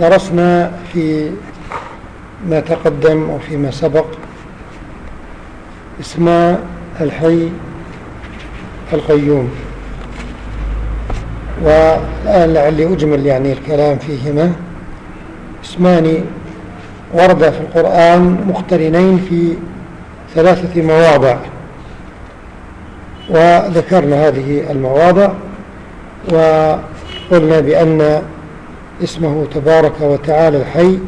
درسنا في ما تقدم وفيما سبق اسماء الحي القيوم. والآن لعلي أجمل يعني الكلام فيهما. اسمان ورد في القرآن مقترنين في ثلاثة مواضع. وذكرنا هذه المواضع وقلنا بأن اسمه تبارك وتعالى الحي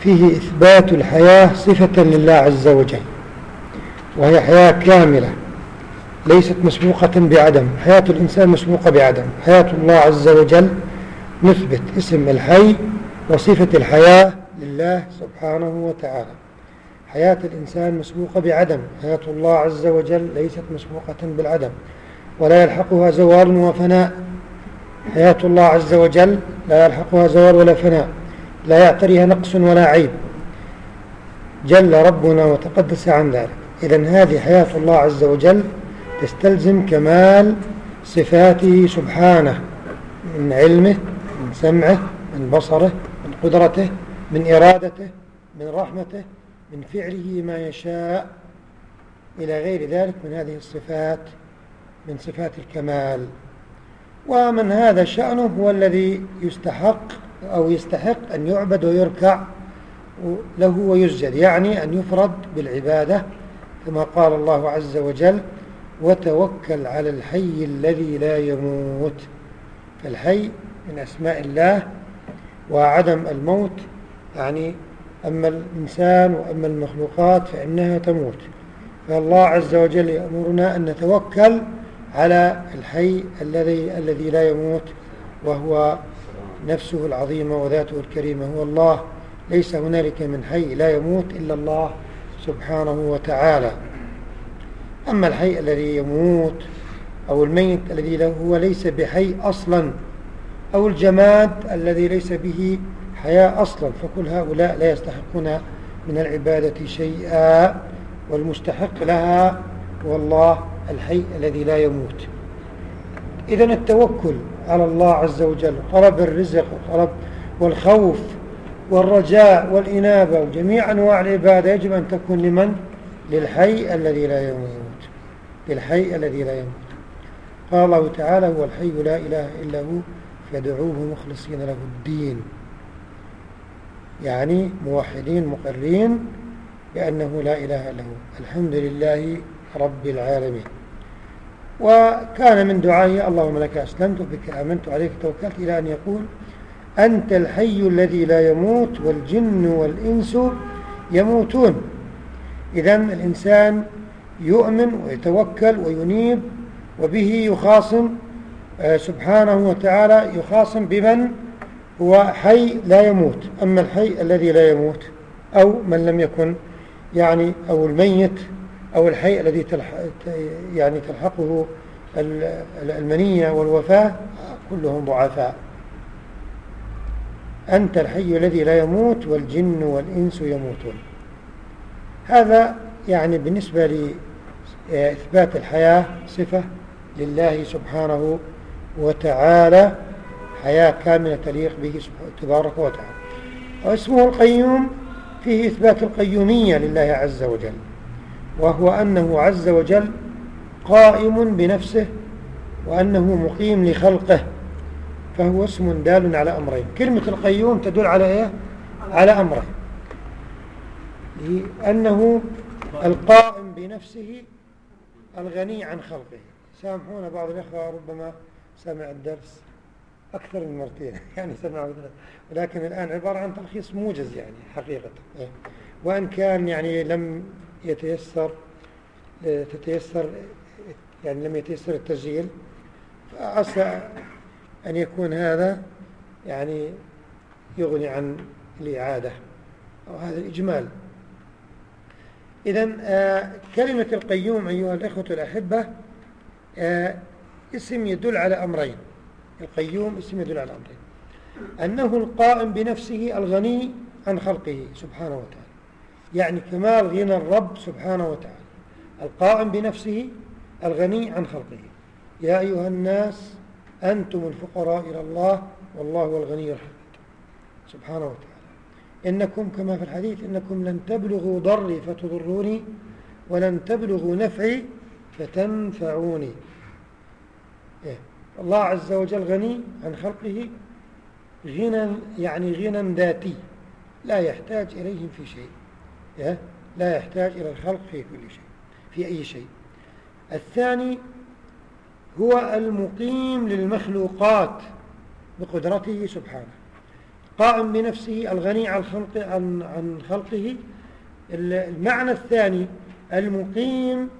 فيه إثبات الحياة صفة لله عز وجل وهي حياة كاملة ليست مسبوقة بعدم حياة الإنسان مسبوقة بعدم حياة الله عز وجل نثبت اسم الحي وصفة الحياة لله سبحانه وتعالى. حياة الإنسان مسبوقة بعدم حياة الله عز وجل ليست مسبوقة بالعدم ولا يلحقها زوال وفناء. حياة الله عز وجل لا يلحقها زوال ولا فناء لا يعتريها نقص ولا عيب. جل ربنا وتقدس عن ذلك. إذا هذه حياة الله عز وجل تستلزم كمال صفاته سبحانه من علمه من سمعه من بصره من قدرته من إرادته من رحمته من فعله ما يشاء. إلى غير ذلك من هذه الصفات من صفات الكمال. ومن هذا شأنه هو الذي يستحق أو يستحق أن يعبد ويركع له ويسجد يعني أن يفرد بالعبادة كما قال الله عز وجل وتوكل على الحي الذي لا يموت فالحي من أسماء الله وعدم الموت يعني أما الإنسان وأما المخلوقات فإنها تموت. فالله عز وجل يأمرنا أن نتوكل على الحي الذي الذي لا يموت وهو نفسه العظيمة وذاته الكريمة. هو الله. ليس هنالك من حي لا يموت إلا الله سبحانه وتعالى. أما الحي الذي يموت أو الميت الذي هو ليس بحي أصلا أو الجماد الذي ليس به حياة أصلا فكل هؤلاء لا يستحقون من العبادة شيئا والمستحق لها هو الله. الحي الذي لا يموت. إذا التوكل على الله عز وجل طلب الرزق وطلب والخوف والرجاء والإنابة وجميع أنواع العبادة يجب أن تكون لمن؟ للحي الذي لا يموت. للحي الذي لا يموت. قال الله تعالى هو الحي لا إله إلا هو فادعوه مخلصين له الدين. يعني موحدين مقرين بأنه لا إله إلا هو. الحمد لله رب العالمين. وكان من دعائه اللهم لك أسلمت بك آمنت عليك توكلت إلى أن يقول أنت الحي الذي لا يموت والجن والإنس يموتون. إذا الإنسان يؤمن ويتوكل وينيب وبه يخاصم آه، سبحانه وتعالى يخاصم بمن هو حي لا يموت. أما الحي الذي لا يموت أو من لم يكن يعني أو الميت أو الحي الذي تلح يعني تلحقه المنية والوفاة كلهم ضعفاء. أنت الحي الذي لا يموت والجن والإنس يموتون. هذا يعني بالنسبة لإثبات الحياة صفة لله سبحانه وتعالى حياة كاملة تليق به تبارك وتعالى. واسمه القيوم فيه إثبات القيومية لله عز وجل. وهو أنه عز وجل قائم بنفسه وأنه مقيم لخلقه فهو اسم دال على أمرين. كلمة القيوم تدل على إيه؟ على أمرين. لأنه القائم بنفسه الغني عن خلقه. سامحونا بعض الإخوة ربما سمع الدرس أكثر من مرتين. يعني سمعه ولكن الآن عبارة عن تلخيص موجز يعني حقيقة. إيه. وأن كان يعني لم يتيسر تتيسر يعني لم يتيسر التسجيل. فعسى أن يكون هذا يعني يغني عن الإعادة أو هذا الإجمال. إذا آه كلمة القيوم أيها الإخوة الأحبة آه اسم يدل على أمرين. القيوم اسم يدل على أمرين. أنه القائم بنفسه الغني عن خلقه سبحانه وتعالى. يعني كمال غنى الرب سبحانه وتعالى القائم بنفسه الغني عن خلقه يا أيها الناس أنتم الفقراء إلى الله والله هو الغني الحميد سبحانه وتعالى إنكم كما في الحديث إنكم لن تبلغوا ضري فتضروني ولن تبلغوا نفعي فتنفعوني إيه؟ الله عز وجل غني عن خلقه غنى يعني غنى ذاتي لا يحتاج إليهم في شيء؟ لا يحتاج إلى الخلق في كل شيء في أي شيء. الثاني هو المقيم للمخلوقات بقدرته سبحانه. قائم بنفسه الغني عن خلقه, عن, عن خلقه. المعنى الثاني المقيم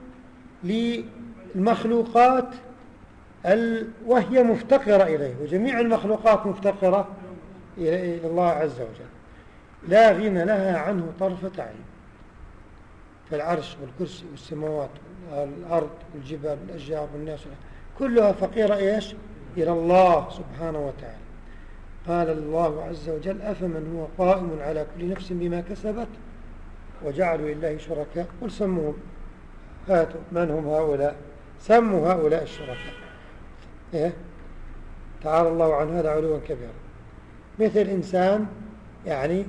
للمخلوقات وهي مفتقرة إليه وجميع المخلوقات مفتقرة إلى الله عز وجل. لا غنى لها عنه طرفة عين. فالعرش والكرسي والسماوات والأرض والجبال والأشجار والناس كلها فقيرة إيش؟ إلى الله سبحانه وتعالى. قال الله عز وجل أفمن هو قائم على كل نفس بما كسبت وجعلوا لله شركاء. قل سموهم. هاتوا. من هم هؤلاء؟ سموا هؤلاء الشركاء. إيه؟ تعالى الله عن هذا علوا كبيرا. مثل إنسان يعني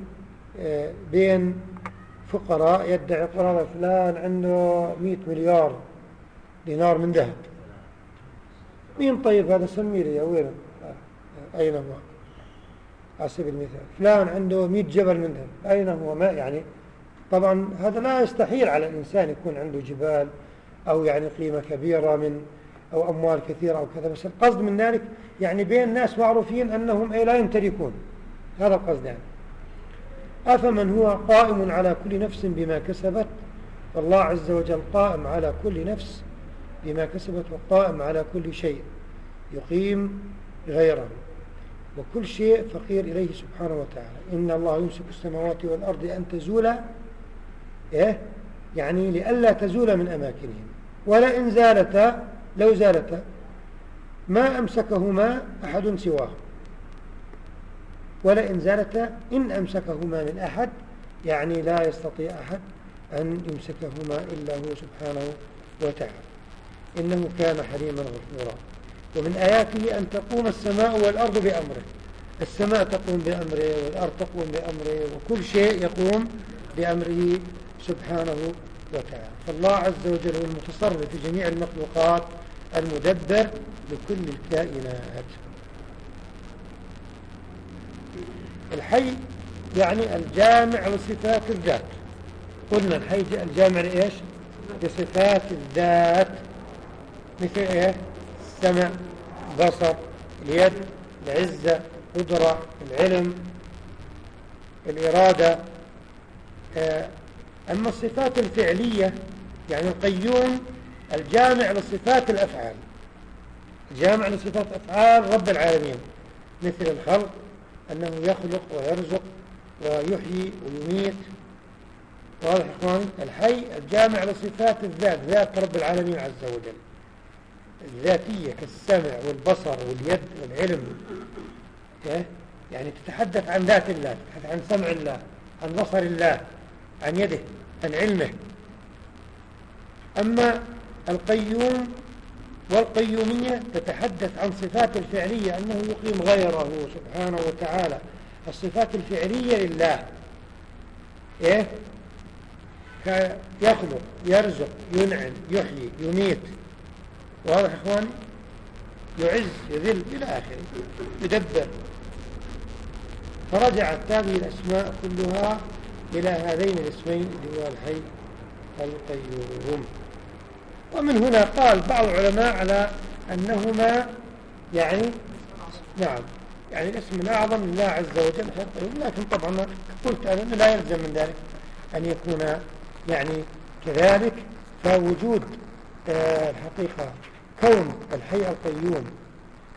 بين فقراء يدعي قرار فلان عنده مئة مليار دينار من ذهب. مين طيب هذا سمي لي وين آه، أين هو؟ على سبيل المثال. فلان عنده 100 جبل من ذهب. أين هو؟ ما يعني؟ طبعا هذا لا يستحيل على الإنسان يكون عنده جبال أو يعني قيمة كبيرة من أو أموال كثيرة أو كذا بس القصد من ذلك يعني بين ناس معروفين أنهم أي لا يمتلكون. هذا القصد يعني. أفمن هو قائم على كل نفس بما كسبت؟ فالله عز وجل قائم على كل نفس بما كسبت وقائم على كل شيء يقيم غيره. وكل شيء فقير إليه سبحانه وتعالى. إن الله يمسك السماوات والأرض أن تزولا إيه؟ يعني لئلا تزول من أماكنهم. ولئن زالتا لو زالتا ما أمسكهما أحد سواه. ولئن زالتا إن أمسكهما من أحد يعني لا يستطيع أحد أن يمسكهما إلا هو سبحانه وتعالى. إنه كان حليما غفورا. ومن آياته أن تقوم السماء والأرض بأمره. السماء تقوم بأمره والأرض تقوم بأمره وكل شيء يقوم بأمره سبحانه وتعالى. فالله عز وجل هو المتصرف في جميع المخلوقات المدبر لكل الكائنات. الحي يعني الجامع لصفات الذات. قلنا الحي الجامع لإيش؟ لصفات الذات. مثل إيه؟ السمع بصر اليد العزة القدرة العلم الإرادة. آه، أما الصفات الفعلية يعني القيوم الجامع لصفات الأفعال. الجامع لصفات أفعال رب العالمين. مثل الخلق أنه يخلق ويرزق ويحيي ويميت. واضح إخواني الحي الجامع لصفات الذات ذات رب العالمين عز وجل. الذاتية كالسمع والبصر واليد والعلم. إيه؟ يعني تتحدث عن ذات الله تتحدث عن سمع الله عن بصر الله عن يده عن علمه. أما القيوم والقيومية تتحدث عن صفات الفعلية أنه يقيم غيره سبحانه وتعالى. الصفات الفعلية لله. إيه؟ يخلق يرزق ينعم يحيي يميت. واضح إخواني؟ يعز يذل إلى آخره. يدبر. فرجعت هذه الأسماء كلها إلى هذين الاسمين اللي هو الحي القيوم. ومن هنا قال بعض العلماء على أنهما يعني نعم يعني الاسم الأعظم لله عز وجل لكن طبعا قلت أنا لا يلزم من ذلك أن يكون يعني كذلك فوجود آه، الحقيقة كون الحي القيوم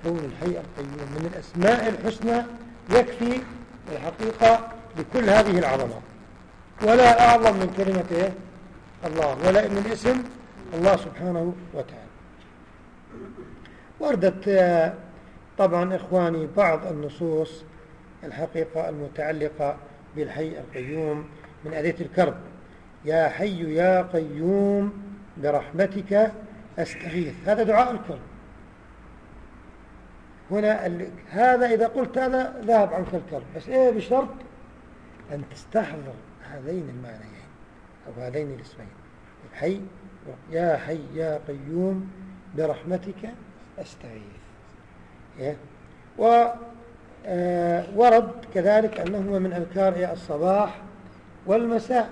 كون الحي القيوم من الأسماء الحسنى يكفي الحقيقة لكل هذه العظمات ولا أعظم من كلمة إيه؟ الله. ولا من اسم الله سبحانه وتعالى. وردت آه، طبعا إخواني بعض النصوص الحقيقة المتعلقة بالحي القيوم من أذية الكرب. يا حي يا قيوم برحمتك أستغيث. هذا دعاء الكرب. هنا هذا إذا قلت هذا ذهب عنك الكرب. بس إيه بشرط؟ أن تستحضر هذين المعنيين أو هذين الاسمين. الحي يا حي يا قيوم برحمتك أستغيث. إيه؟ وورد آه، كذلك أنهما من أذكار الصباح والمساء.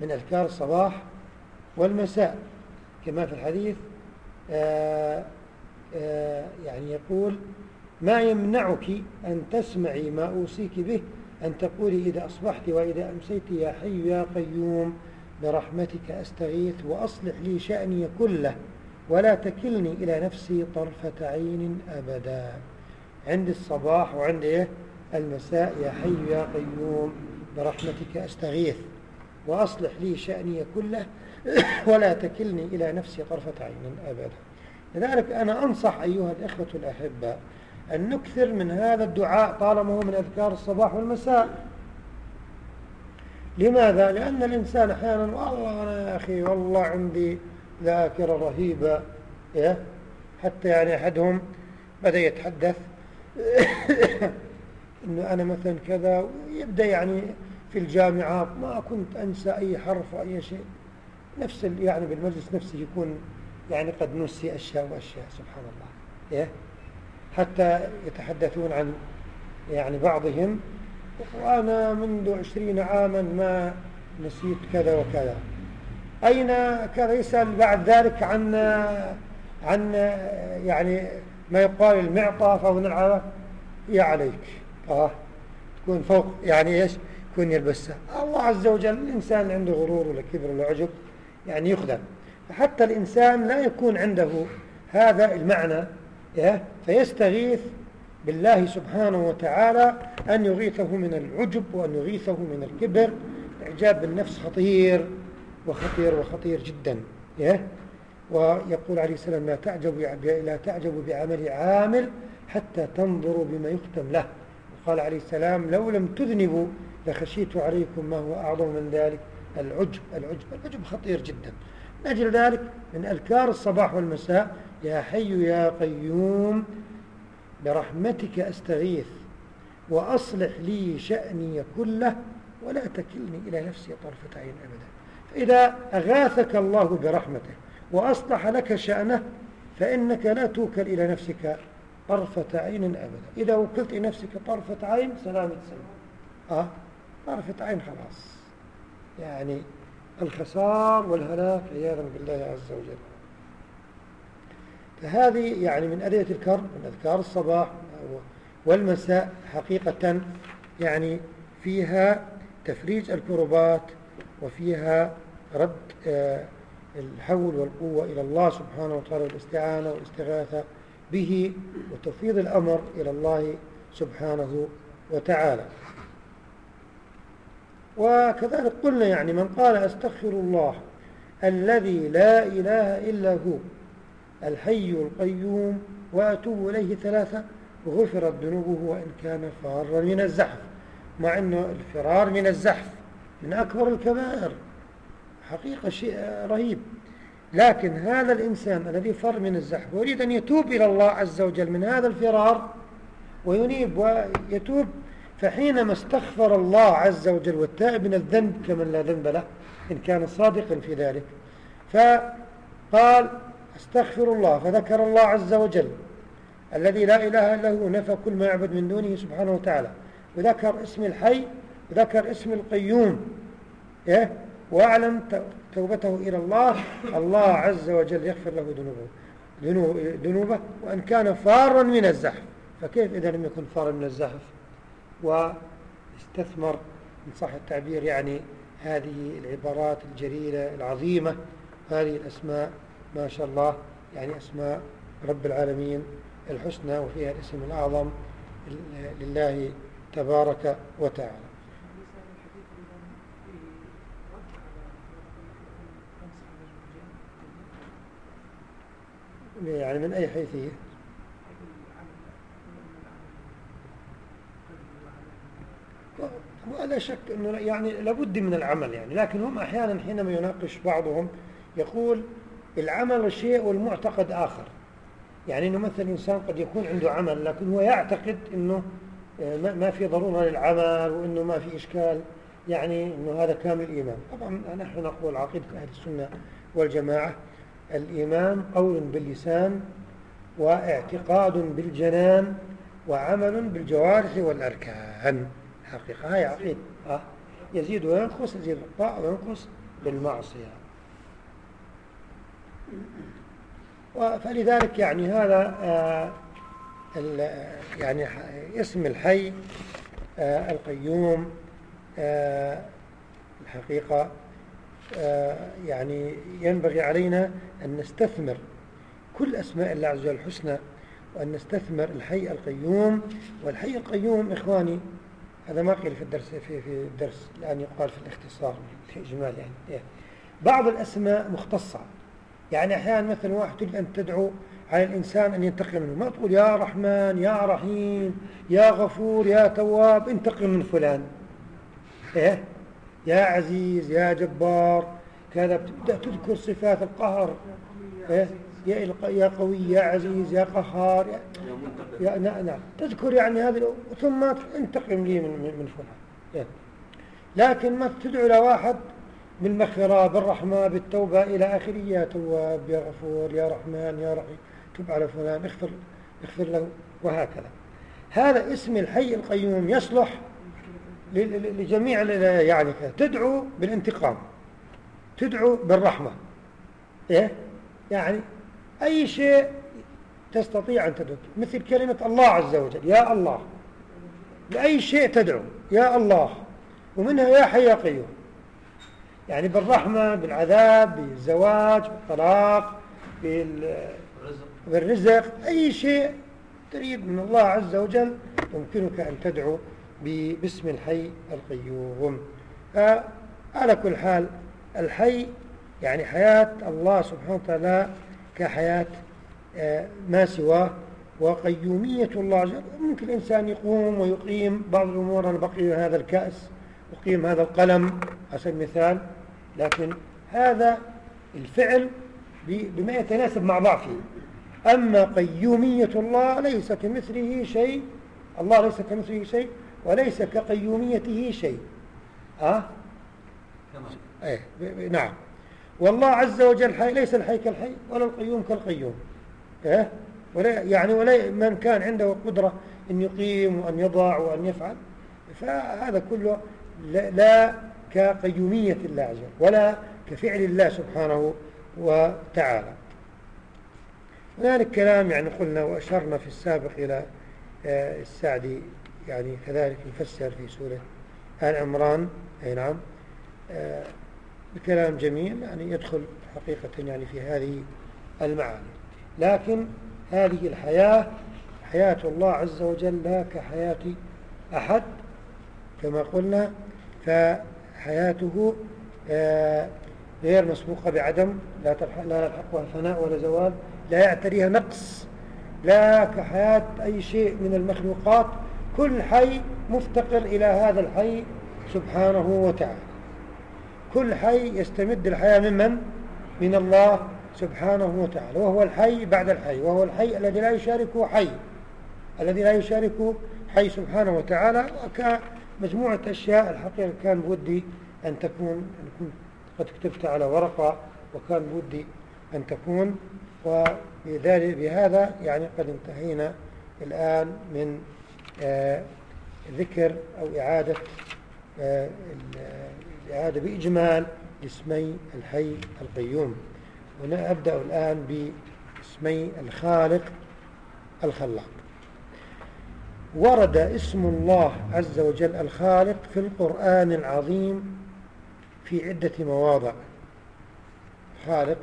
من أذكار الصباح والمساء. كما في الحديث آه، آه، يعني يقول ما يمنعك أن تسمعي ما أوصيك به أن تقولي إذا أصبحت وإذا أمسيت يا حي يا قيوم برحمتك أستغيث وأصلح لي شأني كله ولا تكلني إلى نفسي طرفة عين أبدا. عند الصباح وعند إيه؟ المساء يا حي يا قيوم برحمتك أستغيث وأصلح لي شأني كله ولا تكلني إلى نفسي طرفة عين أبدا. لذلك أنا أنصح أيها الإخوة الأحباء أن نكثر من هذا الدعاء طالما هو من أذكار الصباح والمساء. لماذا؟ لأن الإنسان أحيانا والله أنا يا أخي والله عندي ذاكرة رهيبة إيه؟ حتى يعني أحدهم بدأ يتحدث أنه أنا مثلا كذا ويبدأ يعني في الجامعات ما كنت أنسى أي حرف أو أي شيء نفس يعني بالمجلس نفسه يكون يعني قد نسي أشياء وأشياء سبحان الله إيه؟ حتى يتحدثون عن يعني بعضهم وأنا منذ عشرين عاما ما نسيت كذا وكذا. أين كان يسأل بعد ذلك عن عن يعني ما يقال المعطى فهو نلعب يا عليك. آه تكون فوق يعني إيش؟ يكون يلبسها الله عز وجل الإنسان عنده غرور ولا كبر ولا عجب يعني يخدم. فحتى الإنسان لا يكون عنده هذا المعنى فيستغيث بالله سبحانه وتعالى أن يغيثه من العجب وأن يغيثه من الكبر. إعجاب بالنفس خطير وخطير وخطير جدا ويقول عليه السلام لا تعجب لا تعجب بعمل عامل حتى تنظروا بما يختم له. وقال عليه السلام لو لم تذنبوا لخشيت عليكم ما هو أعظم من ذلك العجب العجب العجب خطير جدا. من أجل ذلك من أذكار الصباح والمساء يا حي يا قيوم برحمتك أستغيث وأصلح لي شأني كله ولا تكلني إلى نفسي طرفة عين أبدا. فإذا أغاثك الله برحمته وأصلح لك شأنه فإنك لا توكل إلى نفسك طرفة عين أبدا. إذا وكلت إلى نفسك طرفة عين سلامة سلام آه؟ طرفة عين خلاص. يعني الخسار والهلاك عياذا بالله عز وجل. فهذه يعني من أدية الكرب من أذكار الصباح والمساء حقيقة يعني فيها تفريج الكربات وفيها رد آه، الحول والقوة إلى الله سبحانه وتعالى والاستعانة والاستغاثة به وتفيض الأمر إلى الله سبحانه وتعالى. وكذلك قلنا يعني من قال أستغفر الله الذي لا إله إلا هو الحي القيوم وأتوب إليه ثلاثة غفرت ذنوبه وإن كان فارا من الزحف مع أنه الفرار من الزحف من أكبر الكبائر. حقيقة شيء رهيب. لكن هذا الإنسان الذي فر من الزحف ويريد أن يتوب إلى الله عز وجل من هذا الفرار وينيب ويتوب فحينما استغفر الله عز وجل والتائب من الذنب كمن لا ذنب له إن كان صادقا في ذلك فقال استغفر الله فذكر الله عز وجل الذي لا إله إلا هو نفى كل ما يعبد من دونه سبحانه وتعالى. وذكر اسم الحي وذكر اسم القيوم إيه؟ وأعلن توبته إلى الله الله عز وجل يغفر له ذنوبه ذنوبه وأن كان فارا من الزحف. فكيف إذا لم يكن فار من الزحف؟ واستثمر إن صح التعبير يعني هذه العبارات الجليلة العظيمة هذه الأسماء ما شاء الله يعني أسماء رب العالمين الحسنى وفيها الاسم الأعظم لله تبارك وتعالى. يعني من أي حيثية ولا شك أنه يعني لابد من العمل يعني لكن هم أحيانا حينما يناقش بعضهم يقول العمل شيء والمعتقد آخر. يعني أنه مثلا إنسان قد يكون عنده عمل لكن هو يعتقد أنه آه، ما في ضرورة للعمل وأنه ما في إشكال. يعني أنه هذا كامل إيمان. طبعا نحن نقول عقيدة أهل السنة والجماعة الإيمان قول باللسان واعتقاد بالجنان وعمل بالجوارح والأركان. حقيقة هاي عقيدة. آه. يزيد وينقص يزيد بالطاعة وينقص بالمعصية. فلذلك يعني هذا آه يعني اسم الحي آه القيوم آه الحقيقة يعني ينبغي علينا أن نستثمر كل أسماء الله عز وجل الحسنى وأن نستثمر الحي القيوم. والحي القيوم إخواني هذا ما قيل في الدرس في في الدرس الآن يقال في الاختصار في إجمال يعني. بعض الأسماء مختصة. يعني أحيانا مثلا واحد تريد أن تدعو على الإنسان أن ينتقم منه ما تقول يا رحمن يا رحيم يا غفور يا تواب انتقم من فلان. إيه؟ يا عزيز يا جبار. كذا بتبدأ تذكر صفات القهر. إيه؟ يا يا قوي يا عزيز يا قهار يا, يا نعم نعم تذكر يعني هذه ثم انتقم لي من من فلان. إيه. لكن ما تدعو لواحد بالمغفرة بالرحمة بالتوبة إلى آخره. يا تواب يا غفور يا رحمن يا رحيم. تب على فلان اغفر اغفر له وهكذا. هذا اسم الحي القيوم يصلح لجميع يعني تدعو بالانتقام تدعو بالرحمة. إيه؟ يعني أي شيء تستطيع أن تدعو. مثل كلمة الله عز وجل يا الله. لأي شيء تدعو يا الله. ومنها يا حي يا قيوم. يعني بالرحمة بالعذاب بالزواج بالطلاق بالرزق أي شيء تريد من الله عز وجل يمكنك أن تدعو باسم الحي القيوم. على كل حال الحي يعني حياة الله سبحانه وتعالى كحياة آه، ما سواه وقيومية الله عز وجل. ممكن الإنسان يقوم ويقيم بعض الأمور أنا بقي هذا الكأس أقيم هذا القلم على سبيل المثال. لكن هذا الفعل بما يتناسب مع ضعفه. أما قيومية الله ليس كمثله شيء. الله ليس كمثله شيء وليس كقيوميته شيء. أه؟ إيه نعم. والله عز وجل حي ليس الحي كالحي ولا القيوم كالقيوم. إيه؟ ولا يعني ولا من كان عنده قدرة أن يقيم وأن يضع وأن يفعل. فهذا كله لا كقيومية الله عز وجل ولا كفعل الله سبحانه وتعالى. هنالك كلام يعني قلنا وأشرنا في السابق إلى آه، السعدي يعني كذلك يفسر في سورة آل عمران. أي نعم. آه، بكلام جميل يعني يدخل حقيقة يعني في هذه المعاني. لكن هذه الحياة حياة الله عز وجل لا كحياة أحد كما قلنا آه، غير مسبوقة بعدم لا لا يلحقها فناء ولا زوال لا يعتريها نقص لا كحياة أي شيء من المخلوقات كل حي مفتقر إلى هذا الحي سبحانه وتعالى كل حي يستمد الحياة ممن؟ من الله سبحانه وتعالى وهو الحي بعد الحي وهو الحي الذي لا يشاركه حي الذي لا يشاركه حي سبحانه وتعالى وكمجموعة أشياء الحقيقة كان بودي أن تكون قد كتبت على ورقة وكان بودي أن تكون وبذلك بهذا يعني قد انتهينا الآن من آه ذكر أو إعادة آه الإعادة بإجمال اسمي الحي القيوم. ونبدأ الآن باسمي الخالق الخلاق. ورد اسم الله عز وجل الخالق في القرآن العظيم في عدة مواضع. خالق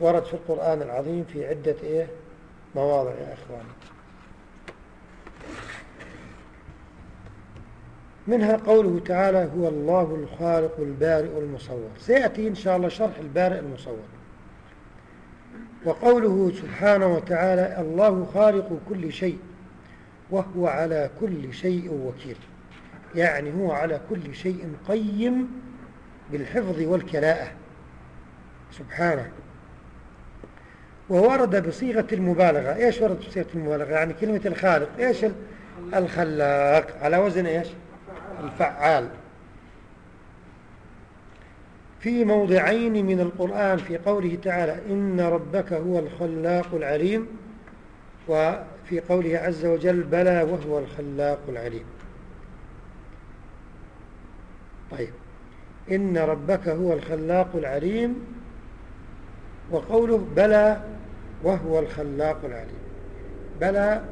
ورد في القرآن العظيم في عدة إيه؟ مواضع يا إخواني منها قوله تعالى هو الله الخالق البارئ المصور سيأتي إن شاء الله شرح البارئ المصور. وقوله سبحانه وتعالى الله خالق كل شيء وهو على كل شيء وكيل. يعني هو على كل شيء قيم بالحفظ والكلاءة. سبحانه. وورد بصيغة المبالغة. إيش ورد بصيغة المبالغة؟ يعني كلمة الخالق. إيش الخلاق؟ على وزن إيش؟ الفعال. في موضعين من القرآن في قوله تعالى إن ربك هو الخلاق العليم وفي قوله عز وجل بلى وهو الخلاق العليم. طيب. إن ربك هو الخلاق العليم وقوله بلى وهو الخلاق العليم. بلى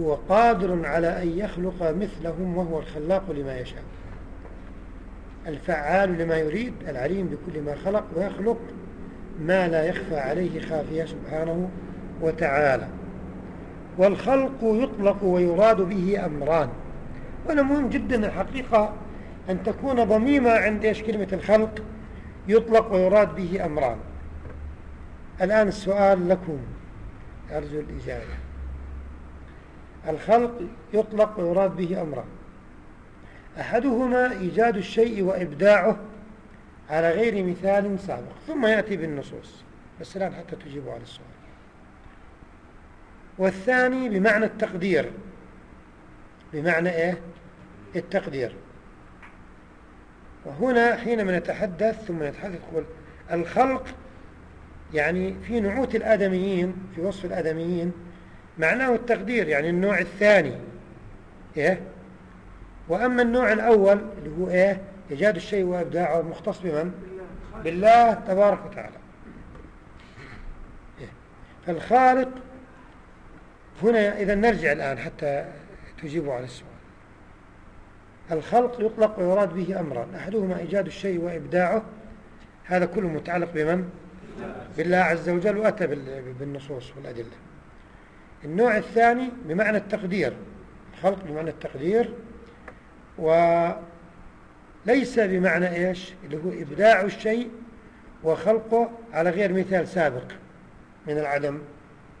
هو قادر على أن يخلق مثلهم وهو الخلاق لما يشاء. الفعال لما يريد العليم بكل ما خلق ويخلق ما لا يخفى عليه خافية سبحانه وتعالى. والخلق يطلق ويراد به أمران. وأنا مهم جدا الحقيقة أن تكون ضميمة عند إيش كلمة الخلق يطلق ويراد به أمران. الآن السؤال لكم أرجو الإجابة. الخلق يطلق ويراد به أمران. أحدهما إيجاد الشيء وإبداعه على غير مثال سابق. ثم يأتي بالنصوص. بس الآن حتى تجيبوا على السؤال. والثاني بمعنى التقدير. بمعنى إيه؟ التقدير. وهنا حينما نتحدث ثم نتحدث قول الخلق يعني في نعوت الآدميين في وصف الآدميين معناه التقدير يعني النوع الثاني. إيه؟ وأما النوع الأول اللي هو إيه؟ إيجاد الشيء وإبداعه مختص بمن؟ بالله تبارك وتعالى. إيه؟ فالخالق هنا إذا نرجع الآن حتى تجيبوا على السؤال. الخلق يطلق ويراد به أمران أحدهما إيجاد الشيء وإبداعه هذا كله متعلق بمن؟ بالله عز وجل وأتى بالنصوص والأدلة. النوع الثاني بمعنى التقدير الخلق بمعنى التقدير وليس بمعنى إيش؟ اللي هو إبداع الشيء وخلقه على غير مثال سابق من العدم.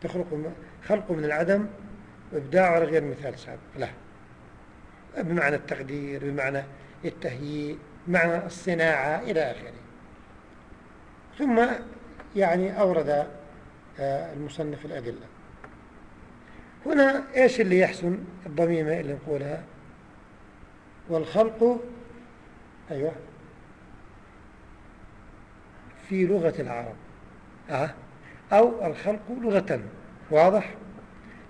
تخلق خلقه من العدم وإبداعه على غير مثال سابق. لا. بمعنى التقدير بمعنى التهيئ بمعنى الصناعة إلى آخره. ثم يعني أورد آه، المصنف الأدلة. هنا إيش اللي يحسن؟ الضميمة اللي نقولها. والخلق أيوة. في لغة العرب. أه؟ أو الخلق لغة. واضح؟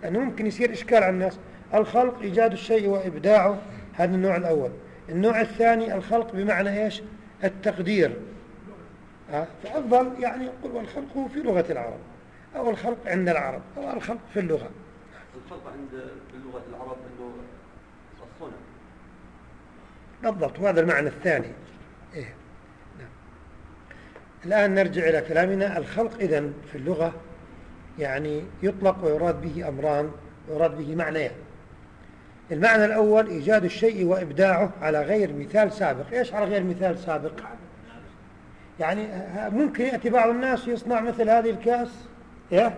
لأنه ممكن يصير إشكال على الناس. الخلق إيجاد الشيء وإبداعه هذا النوع الأول. النوع الثاني الخلق بمعنى إيش؟ التقدير. أه؟ فأفضل يعني يقول والخلق في لغة العرب أو الخلق عند العرب أو الخلق في اللغة. الخلق عند اللغة العرب أنه الصنع بالضبط وهذا المعنى الثاني. إيه؟ نعم. الآن نرجع إلى كلامنا. الخلق إذن في اللغة يعني يطلق ويراد به أمران ويراد به معنيان. المعنى الأول إيجاد الشيء وإبداعه على غير مثال سابق. إيش على غير مثال سابق؟ يعني ممكن يأتي بعض الناس يصنع مثل هذه الكاس؟ إيه؟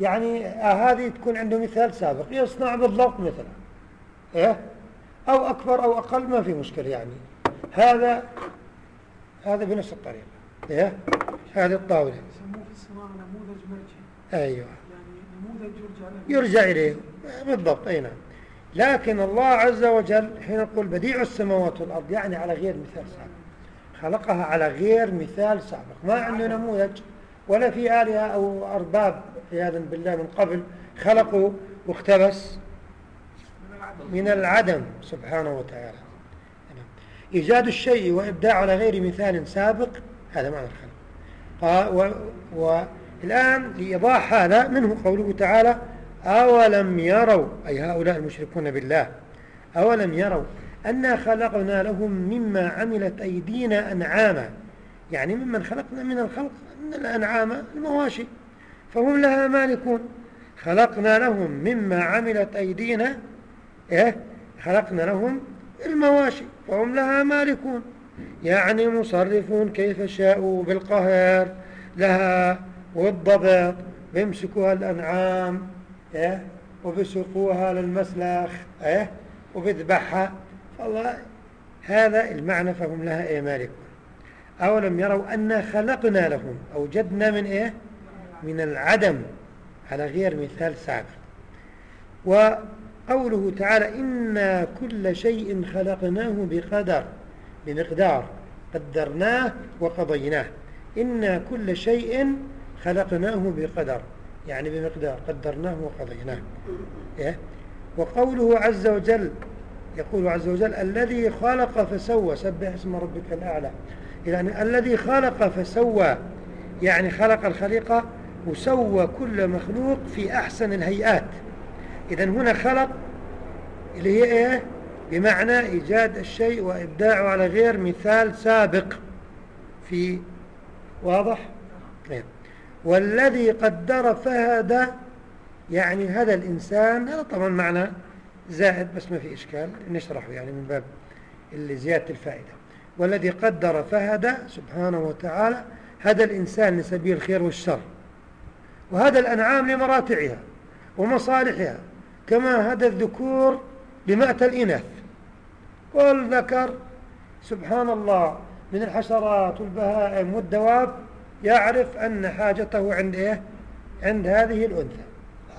يعني آه هذه تكون عنده مثال سابق. يصنع بالضبط مثلا. إيه؟ أو أكبر أو أقل ما في مشكلة يعني. هذا هذا بنفس الطريقة. إيه؟ هذه الطاولة. يسموه في الصناعة نموذج مرجعي أيوة. يعني يرجع إليه؟ بالضبط أي نعم. لكن الله عز وجل حين نقول بديع السماوات والأرض يعني على غير مثال سابق. خلقها على غير مثال سابق. ما عنده نموذج ولا في آلهة أو أرباب عياذا بالله من قبل خلقوا واختبس من العدم سبحانه وتعالى. إيجاد الشيء وإبداعه على غير مثال سابق هذا معنى الخلق. والآن لإيضاح هذا منه قوله تعالى أولم يروا أي هؤلاء المشركون بالله أولم يروا أنا خلقنا لهم مما عملت أيدينا أنعاما. يعني ممن خلقنا من الخلق من الأنعام المواشي فهم لها مالكون. خلقنا لهم مما عملت أيدينا إيه؟ خلقنا لهم المواشي فهم لها مالكون. يعني مصرفون كيف شاءوا بالقهر لها والضبط بيمسكوها الأنعام إيه؟ وبيسوقوها للمسلخ إيه؟ وبيذبحها. فالله هذا المعنى فهم لها إيه مالكون أولم يروا أنا خلقنا لهم أوجدنا من إيه؟ من العدم. على غير مثال سابق. وقوله تعالى إنا كل شيء خلقناه بقدر بمقدار قدرناه وقضيناه. إنا كل شيء خلقناه بقدر يعني بمقدار قدرناه وقضيناه. إيه؟ وقوله عز وجل يقول عز وجل الذي خلق فسوى سبح اسم ربك الأعلى. يعني الذي خلق فسوى يعني خلق الخليقة وسوى كل مخلوق في أحسن الهيئات. إذا هنا خلق اللي هي إيه؟ بمعنى إيجاد الشيء وإبداعه على غير مثال سابق. في واضح؟ والذي قدر فهدى يعني هذا الإنسان هذا طبعا معنى زائد بس ما في إشكال نشرحه يعني من باب اللي زيادة الفائدة. والذي قدر فهدى سبحانه وتعالى هذا الإنسان لسبيل الخير والشر. وهذا الأنعام لمراتعها ومصالحها كما هذا الذكور لمأتى الإناث. كل ذكر سبحان الله من الحشرات والبهائم والدواب يعرف أن حاجته عند إيه؟ عند هذه الأنثى.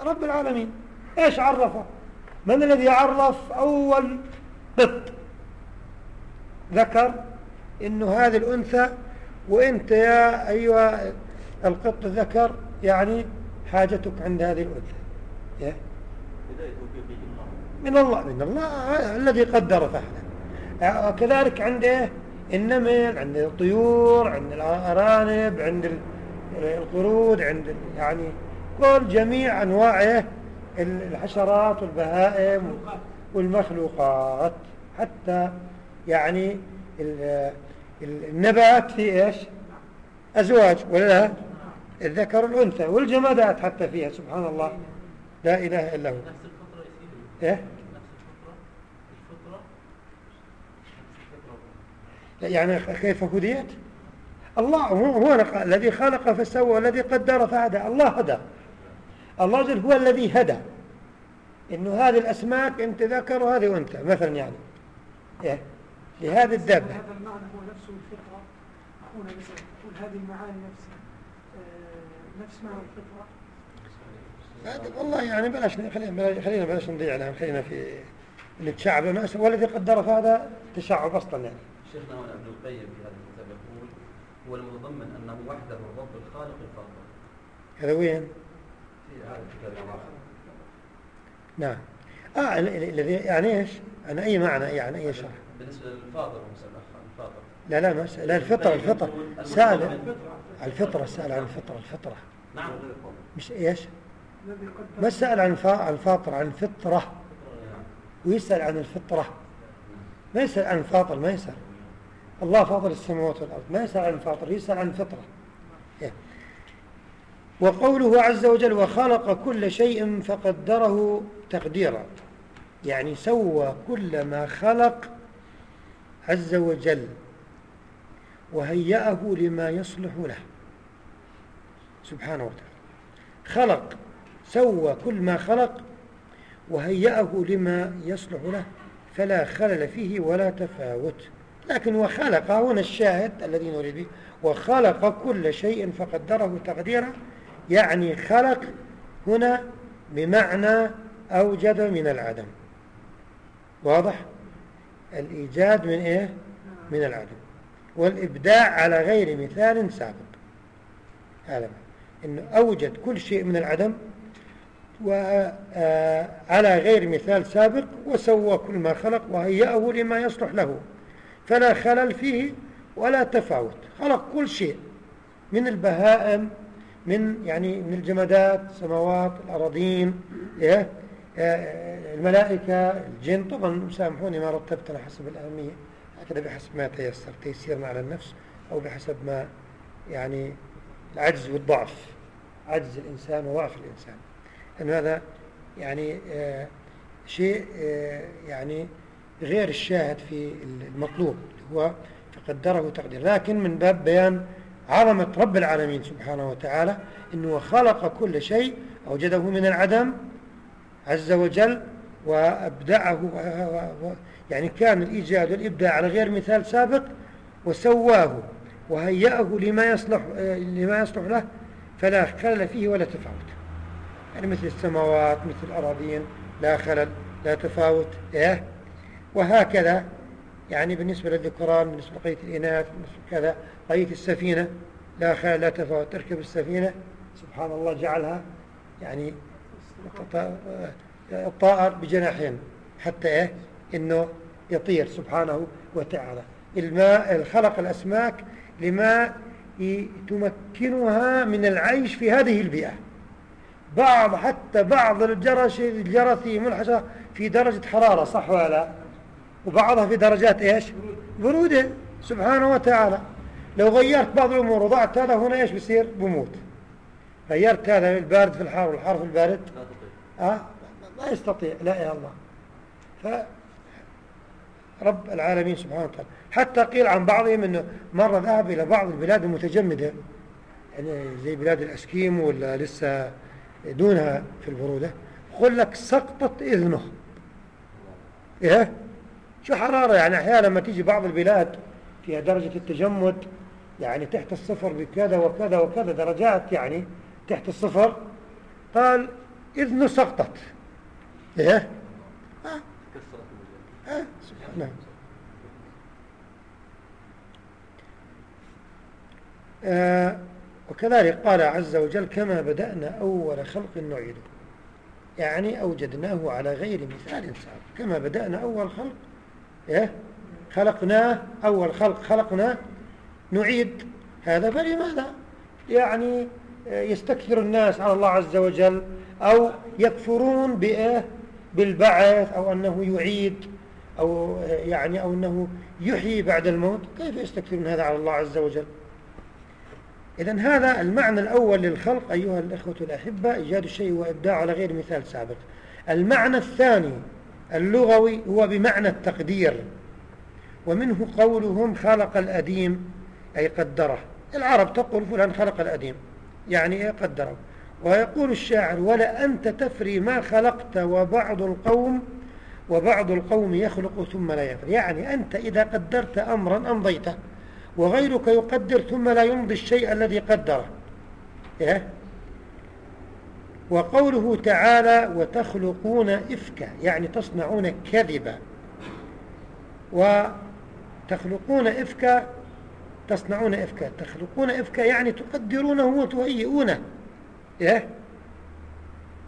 رب العالمين. إيش عرفه؟ من الذي عرف أول قط؟ ذكر إنه هذه الأنثى وإنت يا أيها القط ذكر يعني حاجتك عند هذه الأنثى. إيه؟ من الله. من الله الذي قدر فعلا كذلك عند إيه؟ النمل عند الطيور عند الأرانب عند القرود عند يعني كل جميع أنواع إيه؟ الحشرات والبهائم والمخلوقات. حتى يعني النبات في إيش؟ أزواج ولا لا؟ الذكر والأنثى والجمادات حتى فيها سبحان الله. لا إله إلا هو. إيه نفس الفطرة الفطرة يعني كيف هديت؟ الله هو, هو الذي خلق فسوى والذي قدر فهدى. الله هدى. الله جل هو الذي هدى. إنه هذه الاسماك انت ذكر وهذه أنثى مثلا يعني. إيه؟ لهذه الدابة. هذا المعنى هو نفسه الفطرة. أخونا يقول هذه المعاني نفسها. آه، نفس معنى الفطرة. والله يعني بلاش خلينا خلينا بلاش نضيع الآن خلينا في التشعب والذي قدر فهذا تشعب أصلا يعني. شيخنا ابن القيم في هذا الكتاب يقول هو المتضمن أنه وحده الرب الخالق الفاطر. هذا وين؟ في هذا الكتاب نعم. آه الذي يعني إيش؟ أنا أي معنى؟ يعني أي شرح؟ بالنسبة للفاطر الفاطر. لا لا مش لا الفطرة الفطرة. سأل. الفطرة. سأل عن الفطرة الفطرة. نعم. مش إيش؟ ما سأل عن الفاطر عن الفطرة ويسأل عن الفطرة. ما يسأل عن الفاطر ما يسأل. الله فاطر السماوات والأرض. ما يسأل عن الفاطر يسأل عن إيه. وقوله عز وجل وخلق كل شيء فقدره تقديرا. يعني سوى كل ما خلق عز وجل وهيأه لما يصلح له. سبحانه وتعالى. خلق سوى كل ما خلق وهيأه لما يصلح له. فلا خلل فيه ولا تفاوت. لكن وخلق هنا الشاهد الذي نريد به وخلق كل شيء فقدره تقديرا يعني خلق هنا بمعنى أوجد من العدم. واضح؟ الإيجاد من إيه؟ من العدم. والإبداع على غير مثال سابق. هذا إنه أوجد كل شيء من العدم وعلى غير مثال سابق وسوى كل ما خلق وهيأه لما يصلح له. فلا خلل فيه ولا تفاوت. خلق كل شيء من البهائم من يعني من الجمادات السماوات الأراضين إيه؟ آه، الملائكة الجن. طبعا سامحوني ما رتبت أنا حسب الأهمية هكذا بحسب ما تيسر. تيسيرنا على النفس أو بحسب ما يعني العجز والضعف. عجز الإنسان وضعف الإنسان. أن هذا يعني آه شيء آه يعني غير الشاهد في المطلوب هو فقدره تقدير. لكن من باب بيان عظمة رب العالمين سبحانه وتعالى أنه خلق كل شيء أوجده من العدم عز وجل وأبدعه يعني كان الإيجاد والإبداع على غير مثال سابق وسواه وهيأه لما يصلح, لما يصلح له فلا خلل فيه ولا تفاوت. يعني مثل السماوات مثل الأراضين لا خلل لا تفاوت. إيه؟ وهكذا يعني بالنسبة للذكران بالنسبة لقية الإناث بالنسبة كذا قية السفينة لا خلل لا تفاوت تركب السفينة سبحان الله جعلها يعني الطائر بجناحين حتى إيه؟ إنه يطير سبحانه وتعالى. الماء خلق الأسماك لما تمكنها من العيش في هذه البيئة. بعض حتى بعض الجرش الجراثيم والحشرات في درجة حرارة صح ولا لا؟ وبعضها في درجات إيش؟ برودة سبحانه وتعالى. لو غيرت بعض الأمور وضعت هذا هنا إيش بيصير؟ بموت. غيرت هذا البارد في الحار والحار في البارد؟ آه؟ ما يستطيع. لا يا الله. فرب العالمين سبحانه وتعالى. حتى قيل عن بعضهم إنه مرة ذهب إلى بعض البلاد المتجمدة. يعني زي بلاد الأسكيم ولا لسه دونها في البرودة. يقول لك سقطت إذنه. إيه؟ شو حرارة يعني أحيانا لما تيجي بعض البلاد فيها درجة التجمد يعني تحت الصفر بكذا وكذا وكذا درجات يعني تحت الصفر قال اذنه سقطت. إيه؟ ها؟ سبحان آه وكذلك قال عز وجل كما بدأنا أول خلق نعيده. يعني أوجدناه على غير مثال سابق كما بدأنا أول خلق إيه؟ خلقناه أول خلق خلقنا نعيد هذا فلماذا؟ يعني يستكثر الناس على الله عز وجل أو يكفرون بإيه؟ بالبعث أو أنه يعيد أو يعني أو أنه يحيي بعد الموت. كيف يستكثرون هذا على الله عز وجل؟ إذا هذا المعنى الأول للخلق أيها الإخوة الأحبة إيجاد الشيء وإبداع على غير مثال سابق. المعنى الثاني اللغوي هو بمعنى التقدير ومنه قولهم خلق الأديم أي قدره. العرب تقول فلان خلق الأديم يعني إيه قدره؟ ويقول الشاعر ولا أنت تفري ما خلقت وبعض القوم وبعض القوم يخلق ثم لا يفري. يعني أنت إذا قدرت أمرا أمضيته وغيرك يقدر ثم لا يمضي الشيء الذي قدره. إيه؟ وقوله تعالى وتخلقون إفكا يعني تصنعون كذبا. وتخلقون إفكا تصنعون إفكا. تخلقون إفكا يعني تقدرونه وتهيئونه. إيه؟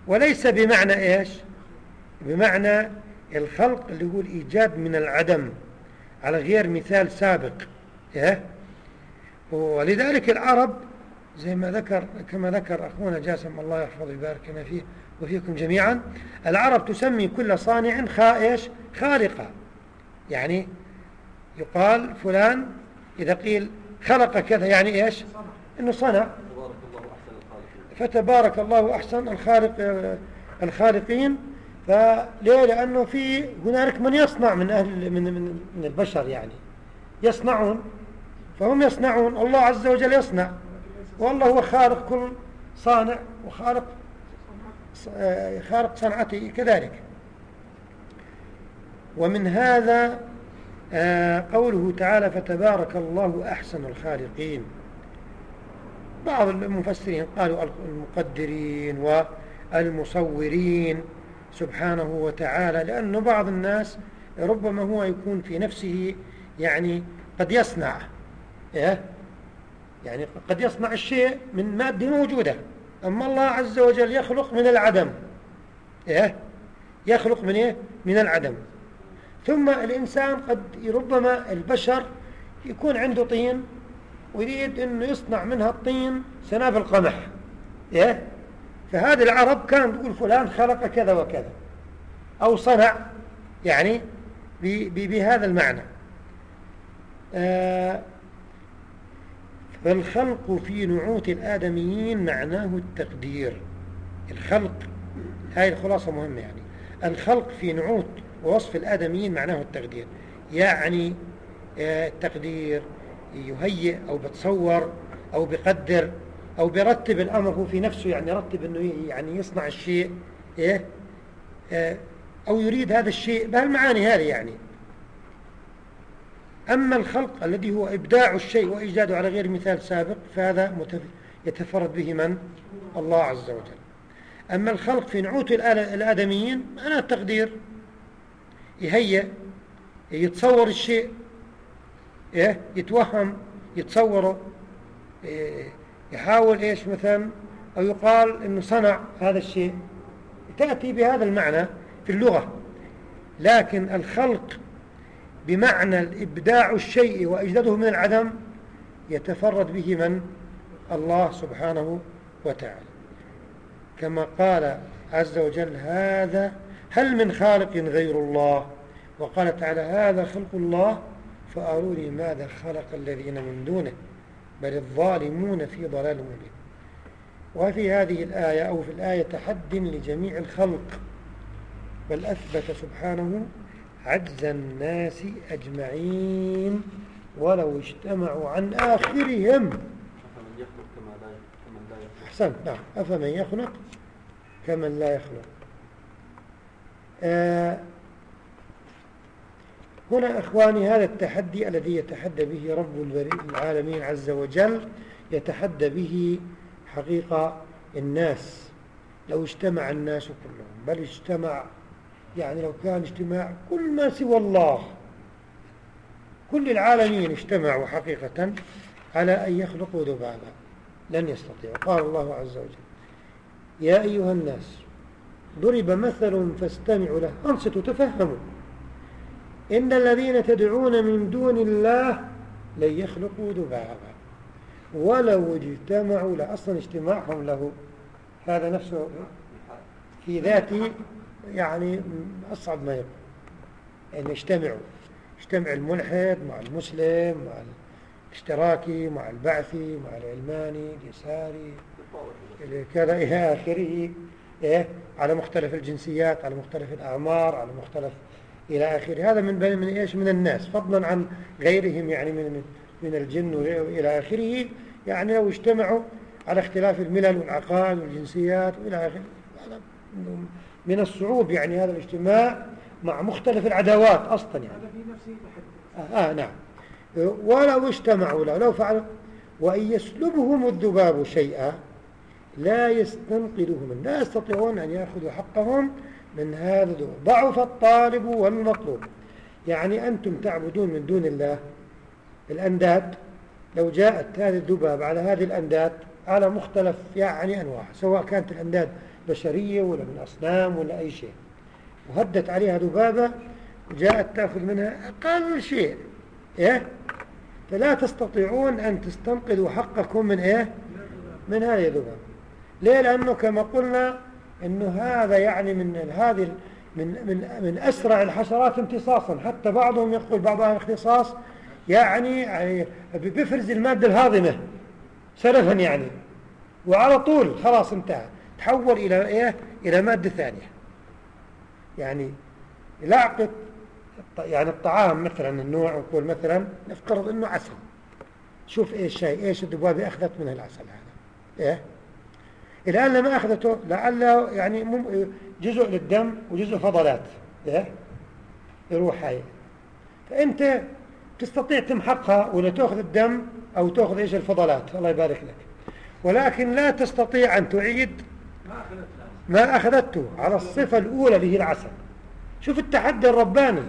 وليس بمعنى إيش؟ بمعنى الخلق اللي هو الإيجاد من العدم على غير مثال سابق. إيه؟ ولذلك العرب زي ما ذكر كما ذكر أخونا جاسم الله يحفظ ويبارك فيه وفيكم جميعا. العرب تسمي كل صانع خائش خالقا يعني يقال فلان إذا قيل خلق كذا يعني إيش؟ إنه صنع. فتبارك الله أحسن الخالق الخالقين فليه؟ لأنه في هنالك من يصنع من أهل من, من, من البشر يعني. يصنعون. فهم يصنعون. الله عز وجل يصنع. والله هو خالق كل صانع وخالق خالق صنعته كذلك. ومن هذا آه، قوله تعالى فتبارك الله أحسن الخالقين بعض المفسرين قالوا المقدرين والمصورين سبحانه وتعالى لأنه بعض الناس ربما هو يكون في نفسه يعني قد يصنع إيه؟ يعني قد يصنع الشيء من مادة موجودة. أما الله عز وجل يخلق من العدم. إيه؟ يخلق من إيه؟ من العدم. ثم الإنسان قد ربما البشر يكون عنده طين ويريد أنه يصنع منها الطين سنابل قمح إيه؟ فهذه العرب كانت تقول فلان خلق كذا وكذا أو صنع يعني بهذا المعنى. آه فالخلق في نعوت الآدميين معناه التقدير. الخلق هاي الخلاصة مهمة يعني. الخلق في نعوت ووصف الآدميين معناه التقدير. يعني آه، التقدير يهيئ أو بتصور أو بقدر أو برتب الأمر. هو في نفسه يعني يرتب أنه يعني يصنع الشيء إيه آه، أو يريد هذا الشيء بهالمعاني هذه يعني. أما الخلق الذي هو إبداع الشيء وإيجاده على غير مثال سابق فهذا يتفرد به من؟ الله عز وجل أما الخلق في نعوت الآدميين أنا التقدير يهيئ يتصور الشيء إيه؟ يتوهم يتصوره إيه؟ يحاول إيش مثلا أو يقال أنه صنع هذا الشيء تأتي بهذا المعنى في اللغة لكن الخلق بمعنى الإبداع الشيء وإجداده من العدم يتفرد به من؟ الله سبحانه وتعالى. كما قال عز وجل هذا هل من خالق غير الله؟ وقال تعالى هذا خلق الله. فأروني ماذا خلق الذين من دونه؟ بل الظالمون في ضلال مبين. وفي هذه الآية أو في الآية تحد لجميع الخلق. بل أثبت سبحانه عجز الناس أجمعين ولو اجتمعوا عن آخرهم. أحسنت نعم. أفمن يخلق كمن لا يخلق. آه هنا أخواني هذا التحدي الذي يتحدى به رب العالمين عز وجل يتحدى به حقيقة الناس. لو اجتمع الناس كلهم بل اجتمع يعني لو كان اجتماع كل ما سوى الله كل العالمين اجتمعوا حقيقة على أن يخلقوا ذبابا لن يستطيعوا. قال الله عز وجل يا أيها الناس ضرب مثل فاستمعوا له. أنصتوا تفهموا. إن الذين تدعون من دون الله لن يخلقوا ذبابا ولو اجتمعوا لأصلا اجتماعهم له. هذا نفسه في ذاته يعني أصعب ما يكون. أن يجتمعوا يجتمع الملحد مع المسلم مع الاشتراكي مع البعثي مع العلماني اليساري كذا إلى آخره. إيه؟ على مختلف الجنسيات على مختلف الأعمار على مختلف إلى آخره. هذا من من إيش؟ من الناس. فضلا عن غيرهم يعني من من الجن وإلى آخره. يعني لو اجتمعوا على اختلاف الملل والعقائد والجنسيات وإلى آخره. من الصعوب يعني هذا الاجتماع مع مختلف العداوات أصلا يعني. هذا في نفسه آه, آه نعم. ولو اجتمعوا له لو فعلوا. وإن يسلبهم الذباب شيئا لا يستنقذوه من لا يستطيعون أن يأخذوا حقهم من هذا الذباب. ضعف الطالب والمطلوب. يعني أنتم تعبدون من دون الله الأنداد. لو جاءت هذه الذباب على هذه الأنداد على مختلف يعني أنواع سواء كانت الأنداد بشرية ولا من أصنام ولا أي شيء. وهدت عليها ذبابة وجاءت تأخذ منها أقل شيء. إيه؟ فلا تستطيعون أن تستنقذوا حقكم من إيه؟ من هذه الذبابة. ليه؟ لأنه كما قلنا أنه هذا يعني من هذه من من من أسرع الحشرات امتصاصا. حتى بعضهم يقول بعض أهل الاختصاص يعني, يعني بيفرز المادة الهاضمة سلفا يعني. وعلى طول خلاص انتهى. تحول إلى إيه؟ إلى مادة ثانية. يعني يلعقط يعني الطعام مثلا النوع نقول مثلا نفترض إنه عسل. شوف إيش شيء إيش الذبابه أخذت من العسل هذا. إيه؟ الآن لما أخذته لعله يعني جزء للدم وجزء فضلات. إيه؟ يروح هاي. فأنت تستطيع تمحقها ولا تأخذ الدم أو تأخذ إيش الفضلات. الله يبارك لك. ولكن لا تستطيع أن تعيد ما أخذته على الصفة الأولى هي العسل. شوف التحدي الرباني.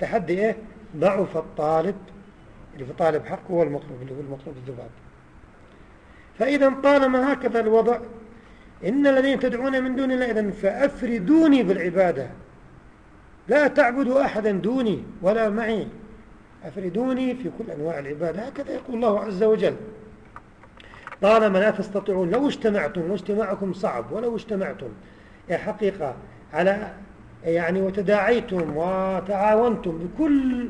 تحدي إيه؟ ضعف الطالب اللي في طالب حق هو المطلوب اللي هو المطلوب الذباب فإذا طالما هكذا الوضع إن الذين تدعون من دون الله إذن فأفردوني بالعبادة. لا تعبدوا أحدا دوني ولا معي. أفردوني في كل أنواع العبادة. هكذا يقول الله عز وجل. طالما لا تستطيعون لو اجتمعتم لو اجتماعكم صعب ولو اجتمعتم يا حقيقة على يعني وتداعيتم وتعاونتم بكل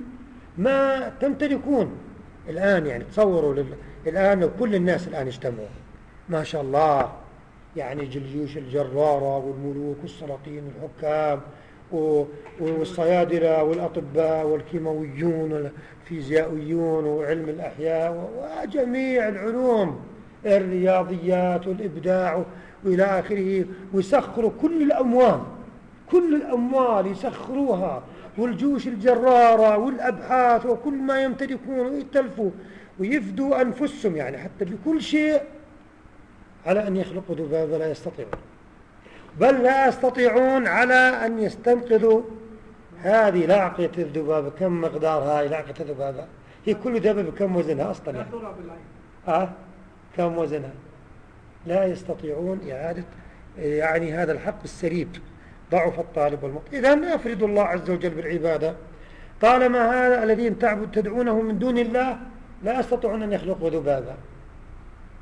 ما تمتلكون. الآن يعني تصوروا الآن لو كل الناس الآن اجتمعوا. ما شاء الله يعني الجيوش الجرارة والملوك والسلاطين والحكام والصيادلة والأطباء والكيماويون والفيزيائيون وعلم الأحياء وجميع العلوم. الرياضيات والإبداع وإلى آخره ويسخروا كل الأموال كل الأموال يسخروها والجيوش الجرارة والأبحاث وكل ما يمتلكون ويتلفوا ويفدوا أنفسهم يعني حتى بكل شيء على أن يخلقوا ذبابة لا يستطيعون. بل لا يستطيعون على أن يستنقذوا هذه لعقة الذبابة. كم مقدار هاي لعقة الذبابة. هي كل ذبابة كم وزنها أصلا يعني؟ آه؟ كم وزنها لا يستطيعون إعادة يعني هذا الحق السليب ضعف الطالب والمطلوب إذا أفرد الله عز وجل بالعبادة. طالما هذا الذين تعبد تدعونه من دون الله لا يستطيعون أن يخلقوا ذبابا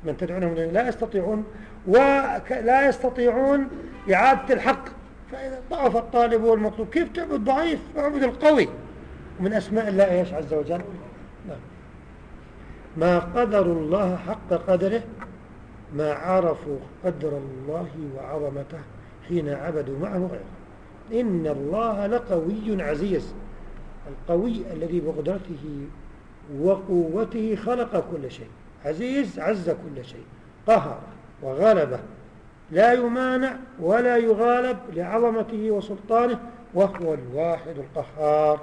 من تدعونه من دون الله لا يستطيعون ولا يستطيعون إعادة الحق. فإذا ضعف الطالب والمطلوب كيف تعبد ضعيف؟ اعبد القوي. من أسماء الله إيش عز وجل؟ نعم. ما قدر الله حق قدره ما عرفوا قدر الله وعظمته حين عبدوا معه غيره. إن الله لقوي عزيز القوي الذي بقدرته وقوته خلق كل شيء عزيز عز كل شيء قهر وغلبه لا يمانع ولا يغالب لعظمته وسلطانه وهو الواحد القهار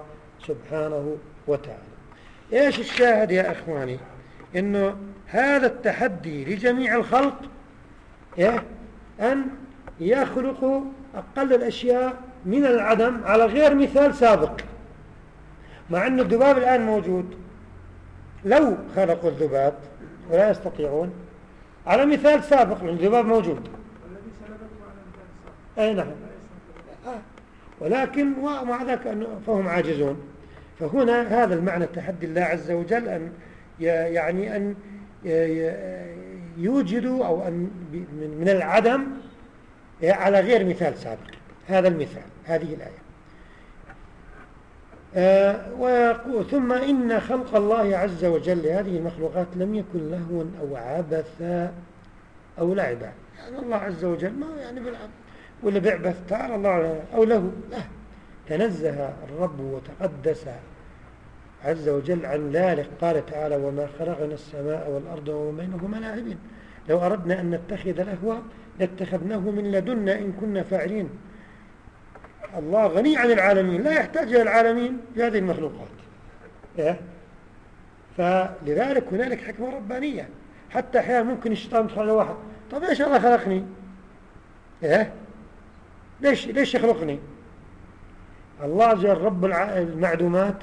سبحانه وتعالى. إيش الشاهد يا إخواني؟ انه هذا التحدي لجميع الخلق إيه؟ أن يخلقوا أقل الأشياء من العدم على غير مثال سابق. مع إن الذباب الآن موجود. لو خلقوا الذباب ولا يستطيعون. على مثال سابق الذباب موجود. أي نعم. ولكن ومع ذلك فهم عاجزون. فهنا هذا المعنى تحدي الله عز وجل أن يعني أن يوجدوا أو أن من العدم على غير مثال سابق. هذا المثال هذه الآية. آه ثم إن خلق الله عز وجل لهذه المخلوقات لم يكن لهوا أو عبثا أو لعبا. يعني الله عز وجل ما يعني بالعب ولا بعبث تعالى الله أو له. لا. تنزه الرب وتقدس عز وجل عن ذلك قال تعالى وما خلقنا السماء والأرض وما بينهما لاعبين. لو أردنا أن نتخذ لهوا لاتخذناه من لدنا إن كنا فاعلين. الله غني عن العالمين لا يحتاج إلى العالمين في هذه المخلوقات. إيه؟ فلذلك هنالك حكمة ربانية. حتى أحيانا ممكن الشيطان يدخل على واحد طب ليش الله خلقني؟ إيه؟ ليش ليش يخلقني؟ الله جل رب المعدومات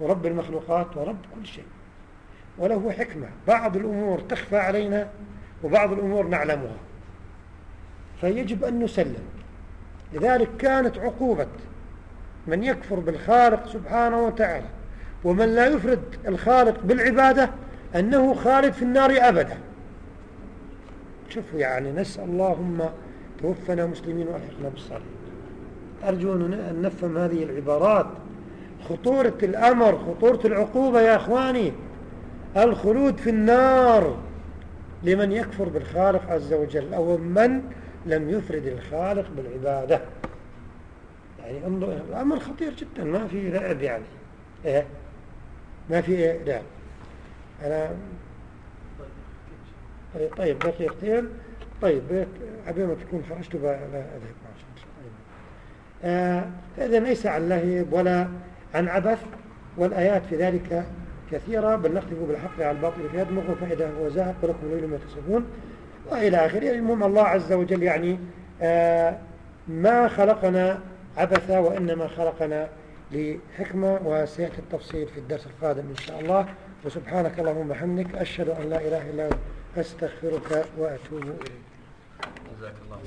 ورب المخلوقات ورب كل شيء. وله حكمة. بعض الأمور تخفى علينا وبعض الأمور نعلمها. فيجب أن نسلم. لذلك كانت عقوبة من يكفر بالخالق سبحانه وتعالى ومن لا يفرد الخالق بالعبادة أنه خالد في النار أبدا. شوفوا يعني نسأل اللهم توفنا مسلمين وألحقنا بالصالحين. أرجو أن نفهم هذه العبارات خطورة الأمر خطورة العقوبة يا أخواني. الخلود في النار. لمن يكفر بالخالق عز وجل أو من لم يفرد الخالق بالعبادة. يعني الأمر خطير جدا ما في لعب يعني. إيه؟ ما في إيه لعب أنا طيب دقيقتين. طيب عبين ما تكون خرجت بأذهب آه فإذا ليس عن لهب ولا عن عبث والآيات في ذلك كثيرة بل نختلف بالحق على الباطل في هذا فإذا هو زاهق ولكم الليل ما تسبون وإلى آخره المهم الله عز وجل يعني آه ما خلقنا عبثا وإنما خلقنا لحكمة وسيأتي التفصيل في الدرس القادم إن شاء الله. وسبحانك اللهم وبحمدك أشهد أن لا إله إلا أنت أستغفرك وأتوب إليك. جزاك الله